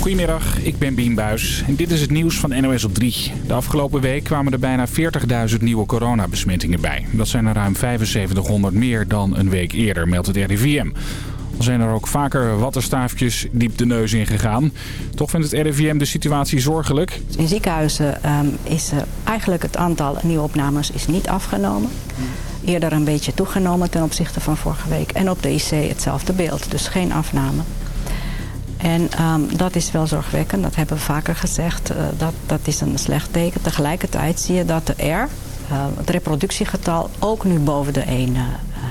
Goedemiddag, ik ben Bien Buis en dit is het nieuws van NOS op 3. De afgelopen week kwamen er bijna 40.000 nieuwe coronabesmettingen bij. Dat zijn er ruim 7500 meer dan een week eerder, meldt het RIVM. Al zijn er ook vaker wattenstaafjes diep de neus in gegaan. Toch vindt het RIVM de situatie zorgelijk. In ziekenhuizen ehm, is eigenlijk het aantal nieuwe opnames is niet afgenomen. Eerder een beetje toegenomen ten opzichte van vorige week. En op de IC hetzelfde beeld, dus geen afname. En ehm, dat is wel zorgwekkend, dat hebben we vaker gezegd. Uh, dat, dat is een slecht teken. Tegelijkertijd zie je dat de R, uh, het reproductiegetal, ook nu boven de 1 uh,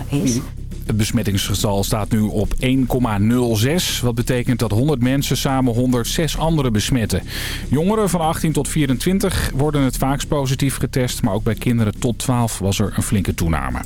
eh, is. Het besmettingsgetal staat nu op 1,06. Wat betekent dat 100 mensen samen 106 anderen besmetten. Jongeren van 18 tot 24 worden het vaakst positief getest. Maar ook bij kinderen tot 12 was er een flinke toename.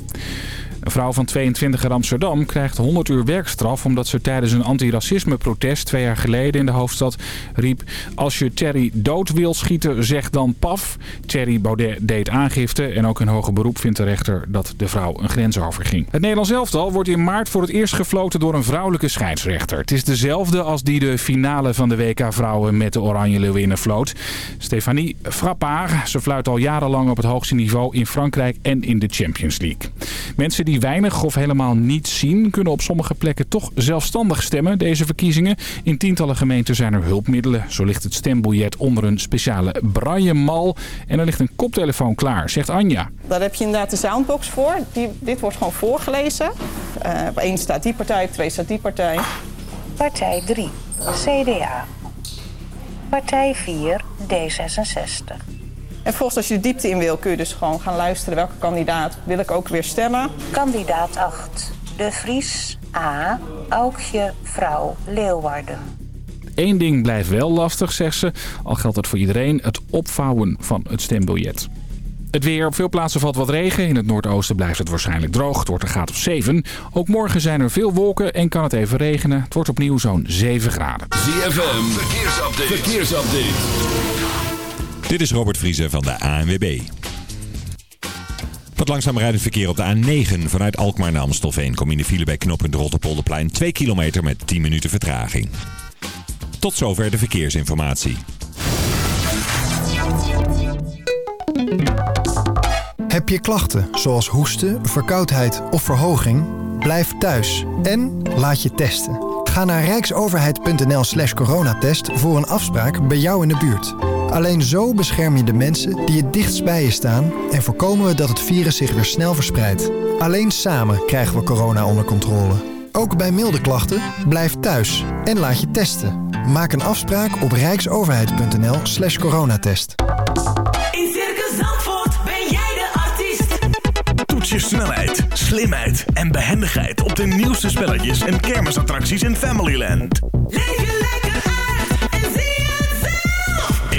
Een vrouw van 22 uit Amsterdam krijgt 100 uur werkstraf... omdat ze tijdens een antiracisme-protest twee jaar geleden in de hoofdstad riep... als je Thierry dood wil schieten, zeg dan paf. Thierry Baudet deed aangifte en ook in hoger beroep vindt de rechter dat de vrouw een grens overging. Het Nederlands elftal wordt in maart voor het eerst gefloten door een vrouwelijke scheidsrechter. Het is dezelfde als die de finale van de WK-vrouwen met de Oranje Leeuwinnen floot. Stefanie Frappard. Ze fluit al jarenlang op het hoogste niveau in Frankrijk en in de Champions League. Mensen die die weinig of helemaal niet zien... kunnen op sommige plekken toch zelfstandig stemmen, deze verkiezingen. In tientallen gemeenten zijn er hulpmiddelen. Zo ligt het stembiljet onder een speciale braille-mal. En er ligt een koptelefoon klaar, zegt Anja. Daar heb je inderdaad de soundbox voor. Die, dit wordt gewoon voorgelezen. Uh, op één staat die partij, op twee staat die partij. Partij 3, CDA. Partij 4, D66. En volgens als je de diepte in wil, kun je dus gewoon gaan luisteren welke kandidaat wil ik ook weer stemmen. Kandidaat 8. De Vries A. Aukje Vrouw Leeuwarden. Eén ding blijft wel lastig, zegt ze. Al geldt het voor iedereen, het opvouwen van het stembiljet. Het weer. Op veel plaatsen valt wat regen. In het noordoosten blijft het waarschijnlijk droog. Het wordt een graad of 7. Ook morgen zijn er veel wolken en kan het even regenen. Het wordt opnieuw zo'n 7 graden. ZFM. Verkeersupdate. Verkeersupdate. Dit is Robert Vriezer van de ANWB. Wat langzaam rijdend verkeer op de A9 vanuit Alkmaar naar Amstelveen. Kom in de file bij knooppunt Rotterpolderplein 2 kilometer met 10 minuten vertraging. Tot zover de verkeersinformatie. Heb je klachten zoals hoesten, verkoudheid of verhoging? Blijf thuis en laat je testen. Ga naar rijksoverheid.nl slash coronatest voor een afspraak bij jou in de buurt. Alleen zo bescherm je de mensen die het dichtst bij je staan en voorkomen we dat het virus zich weer snel verspreidt. Alleen samen krijgen we corona onder controle. Ook bij milde klachten, blijf thuis en laat je testen. Maak een afspraak op rijksoverheid.nl slash coronatest. In Circus Zandvoort ben jij de artiest. Toets je snelheid, slimheid en behendigheid op de nieuwste spelletjes en kermisattracties in Familyland. Leef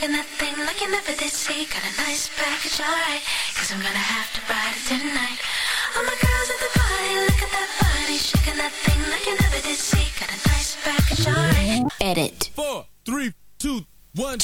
Shaking that thing like you never did see. Got a nice package, alright. Cause I'm gonna have to ride it tonight. All my girls at the party, look at that body. Shaking that thing like you never did see. Got a nice package, alright. Edit. Four, three, two, one.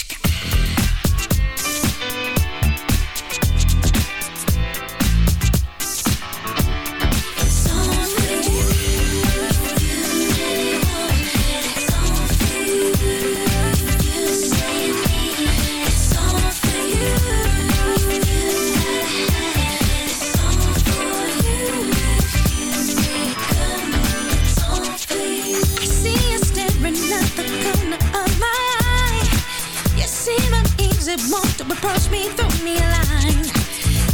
it wants to approach me, throw me a line.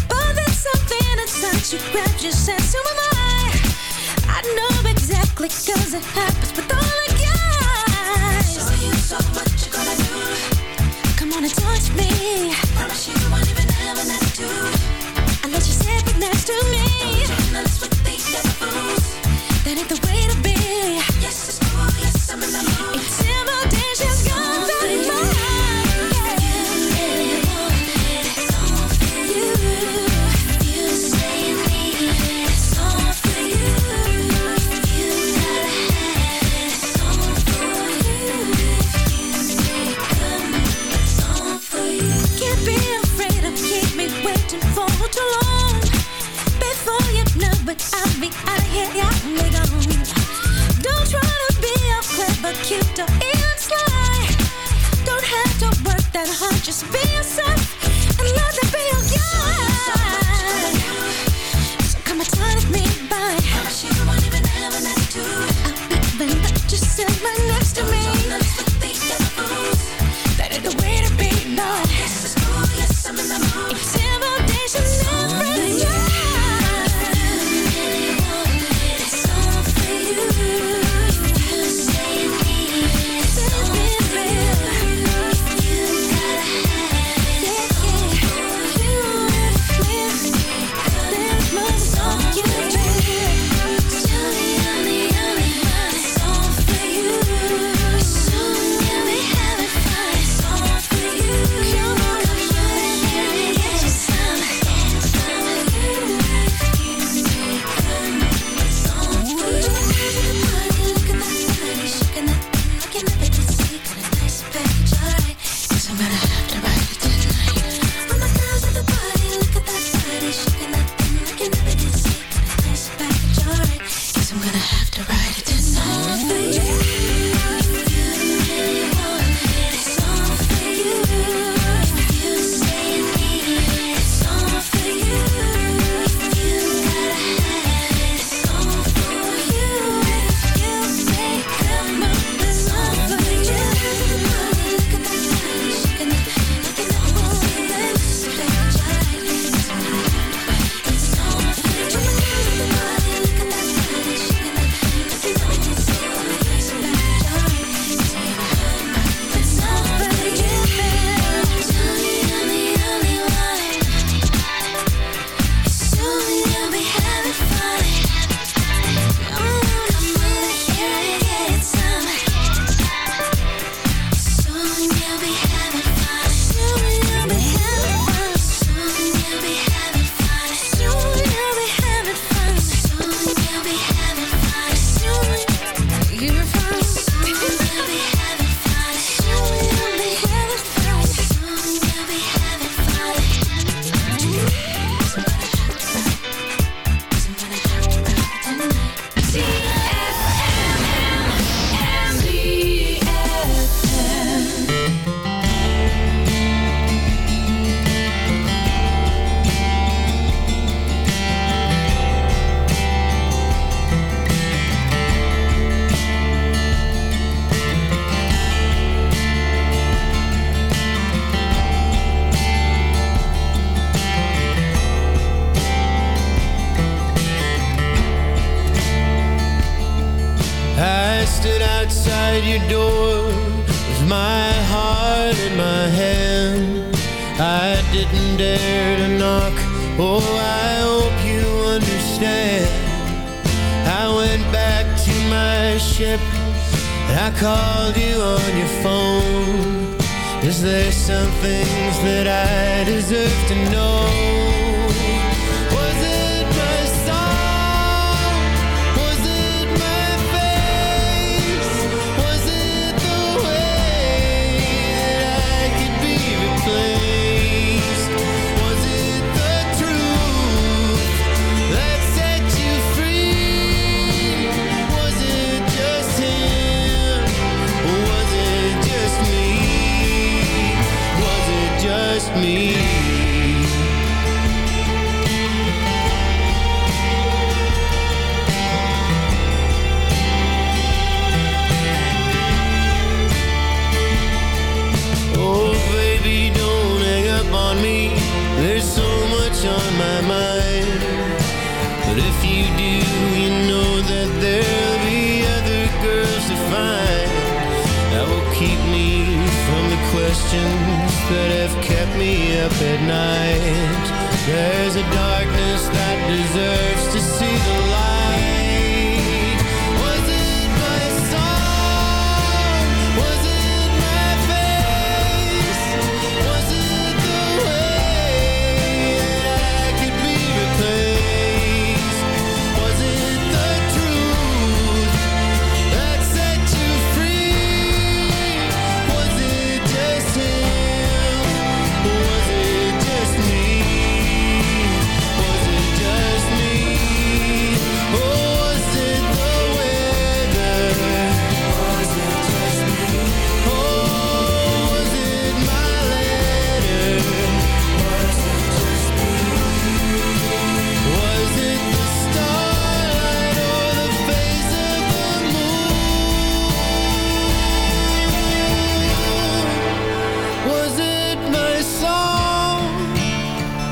But there's something inside you, grab your sense, who am I? I know exactly, cause it happens with all the guys. So you so what you gonna do? Come on and touch me. Promise you won't even have an attitude. Unless you sit next to me.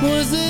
Was it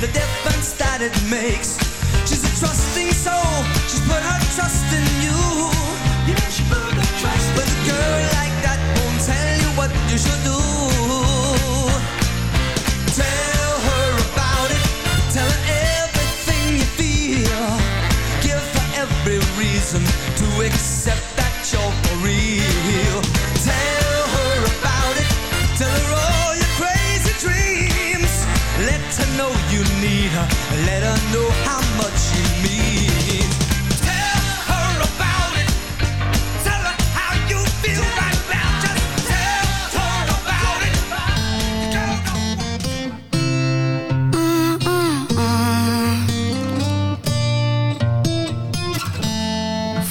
the difference that it makes. She's a trusting soul, she's put her trust in you. Yeah, she put her trust. But a girl like that won't tell you what you should do.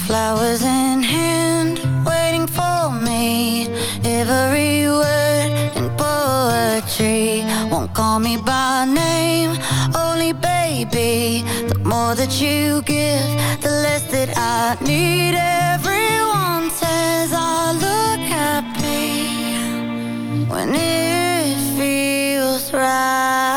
flowers in hand waiting for me. Every word in poetry. Won't call me by name only baby. The more that you give the less that i need. Everyone says i look happy when it feels right.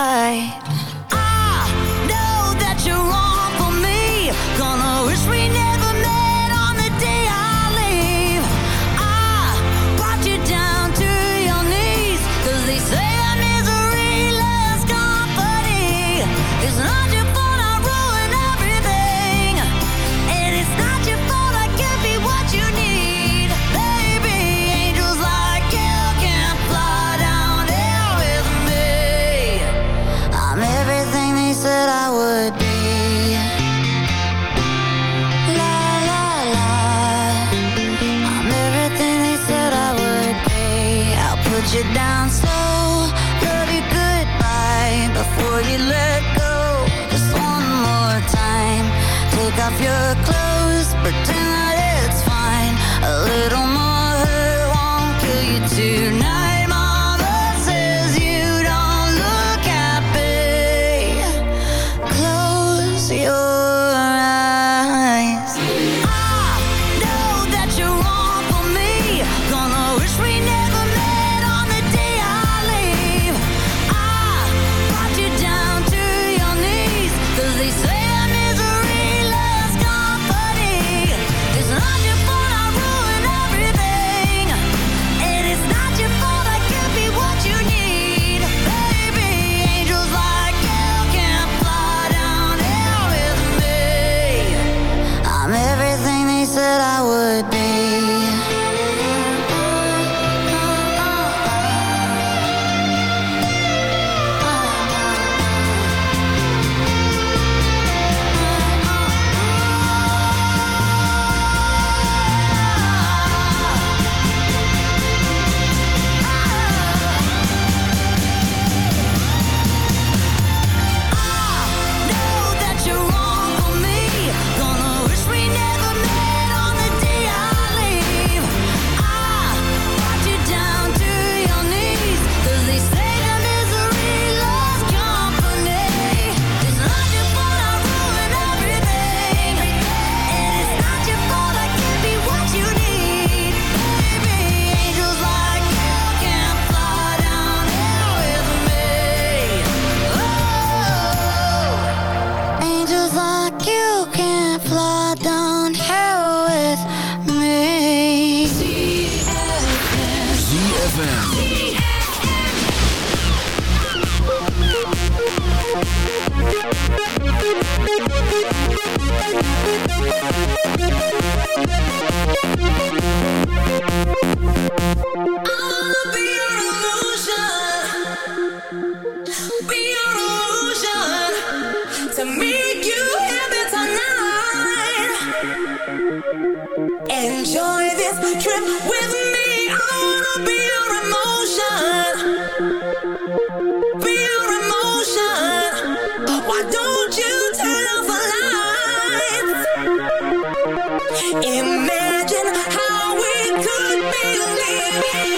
we could be living.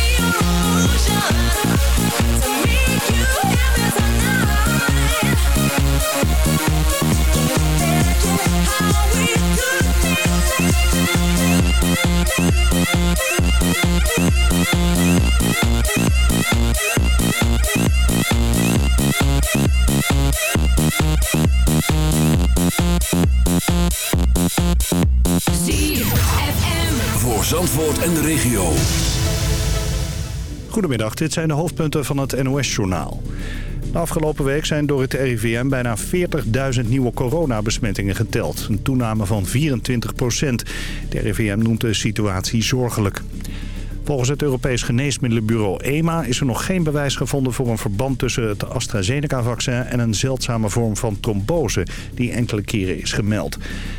Voor Goedemiddag, dit zijn de hoofdpunten van het NOS-journaal. De afgelopen week zijn door het RIVM bijna 40.000 nieuwe coronabesmettingen geteld. Een toename van 24 procent. De RIVM noemt de situatie zorgelijk. Volgens het Europees Geneesmiddelenbureau EMA is er nog geen bewijs gevonden voor een verband tussen het AstraZeneca-vaccin en een zeldzame vorm van trombose die enkele keren is gemeld.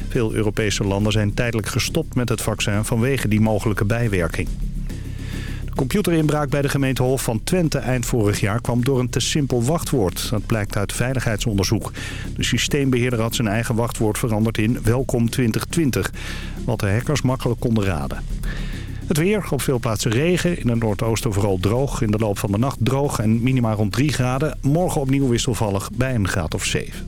Veel Europese landen zijn tijdelijk gestopt met het vaccin vanwege die mogelijke bijwerking. Computerinbraak bij de gemeente Hof van Twente eind vorig jaar kwam door een te simpel wachtwoord. Dat blijkt uit veiligheidsonderzoek. De systeembeheerder had zijn eigen wachtwoord veranderd in Welkom 2020, wat de hackers makkelijk konden raden. Het weer, op veel plaatsen regen, in het noordoosten vooral droog. In de loop van de nacht droog en minimaal rond 3 graden. Morgen opnieuw wisselvallig bij een graad of 7.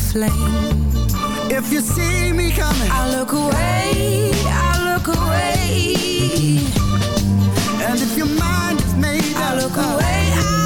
Flame. If you see me coming, I look away, I look away. And if your mind is made I look away, I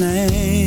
name.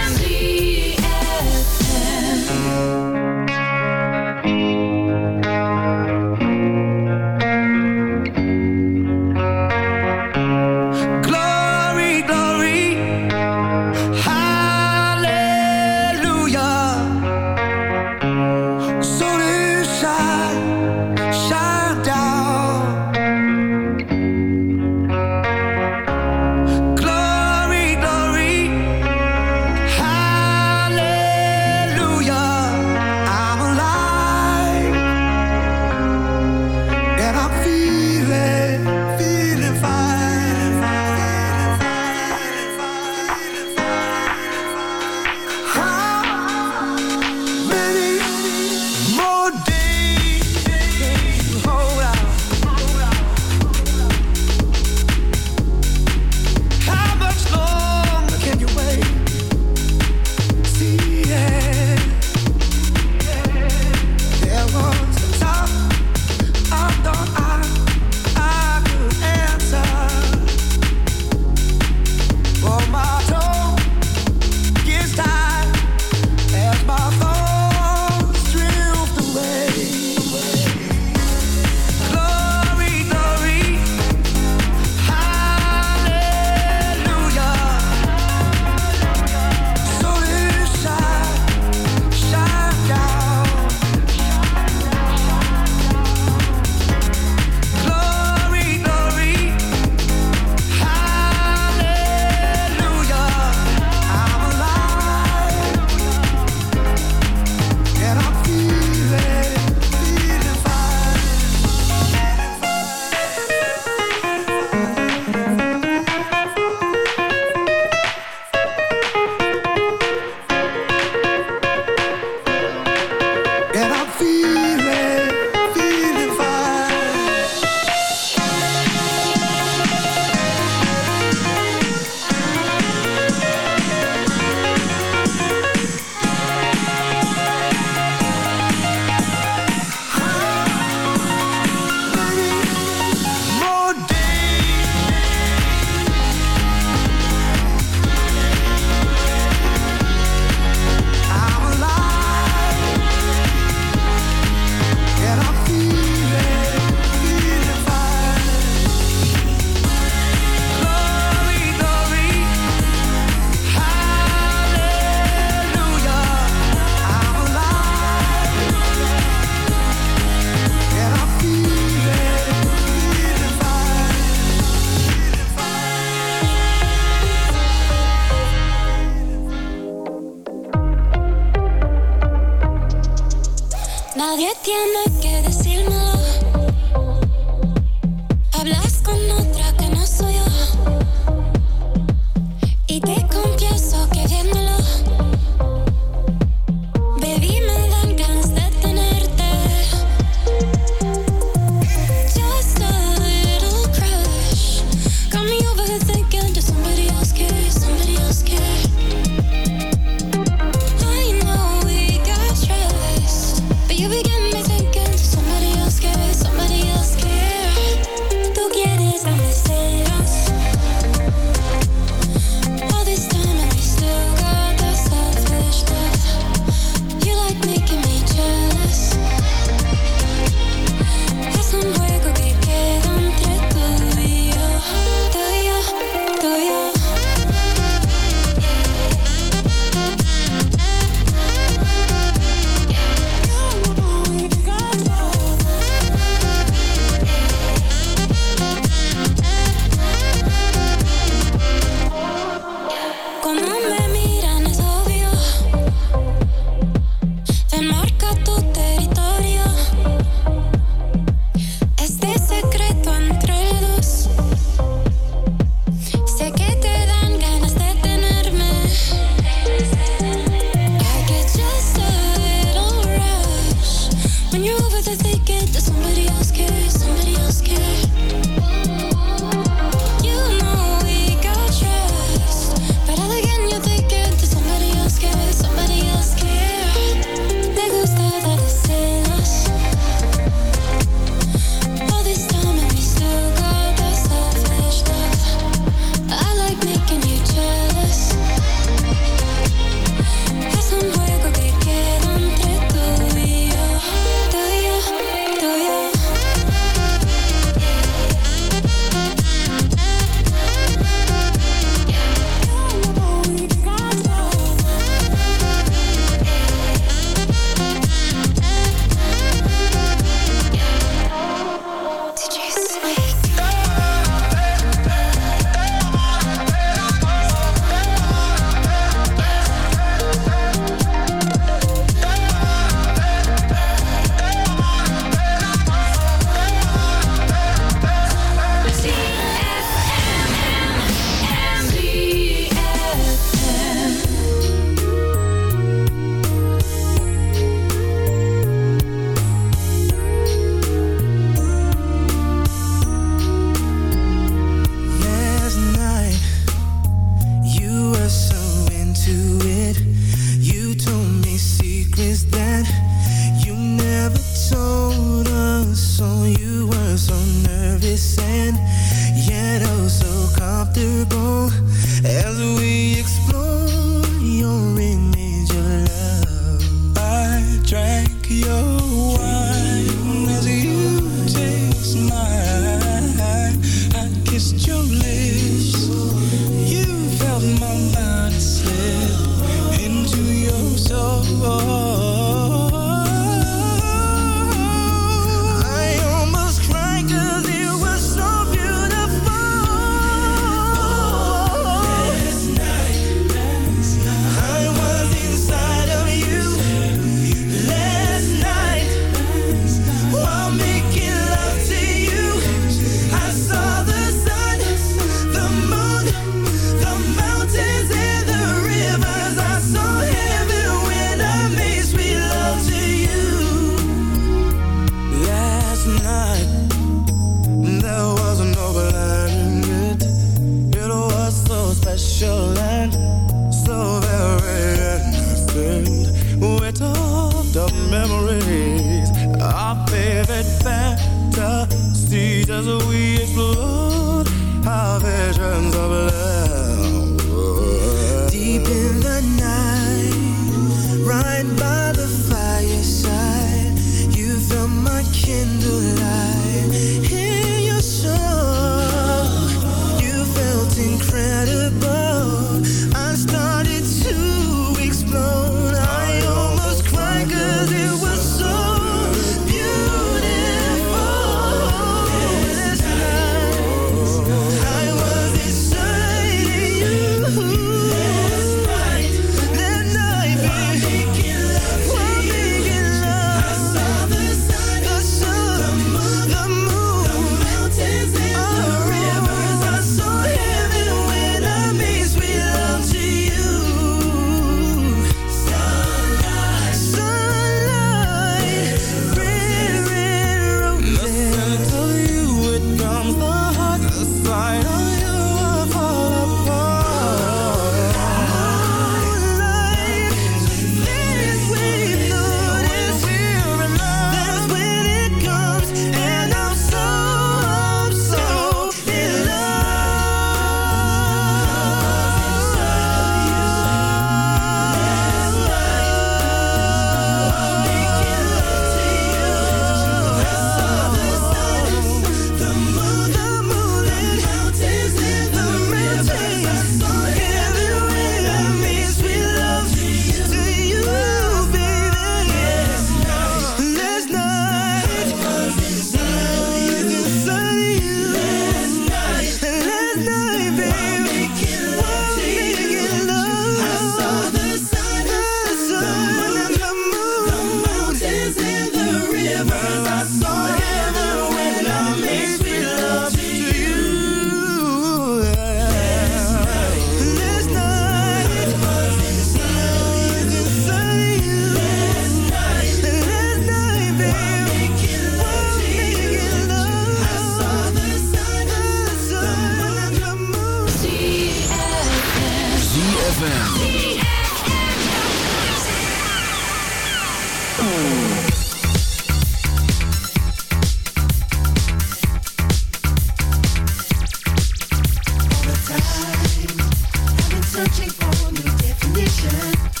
Condition.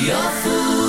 your food.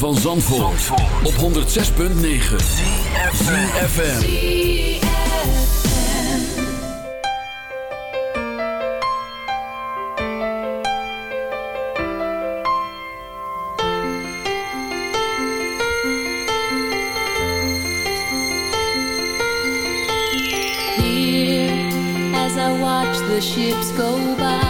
Van Zandvoort, op 106.9 CFFM Here, as I watch the ships go by,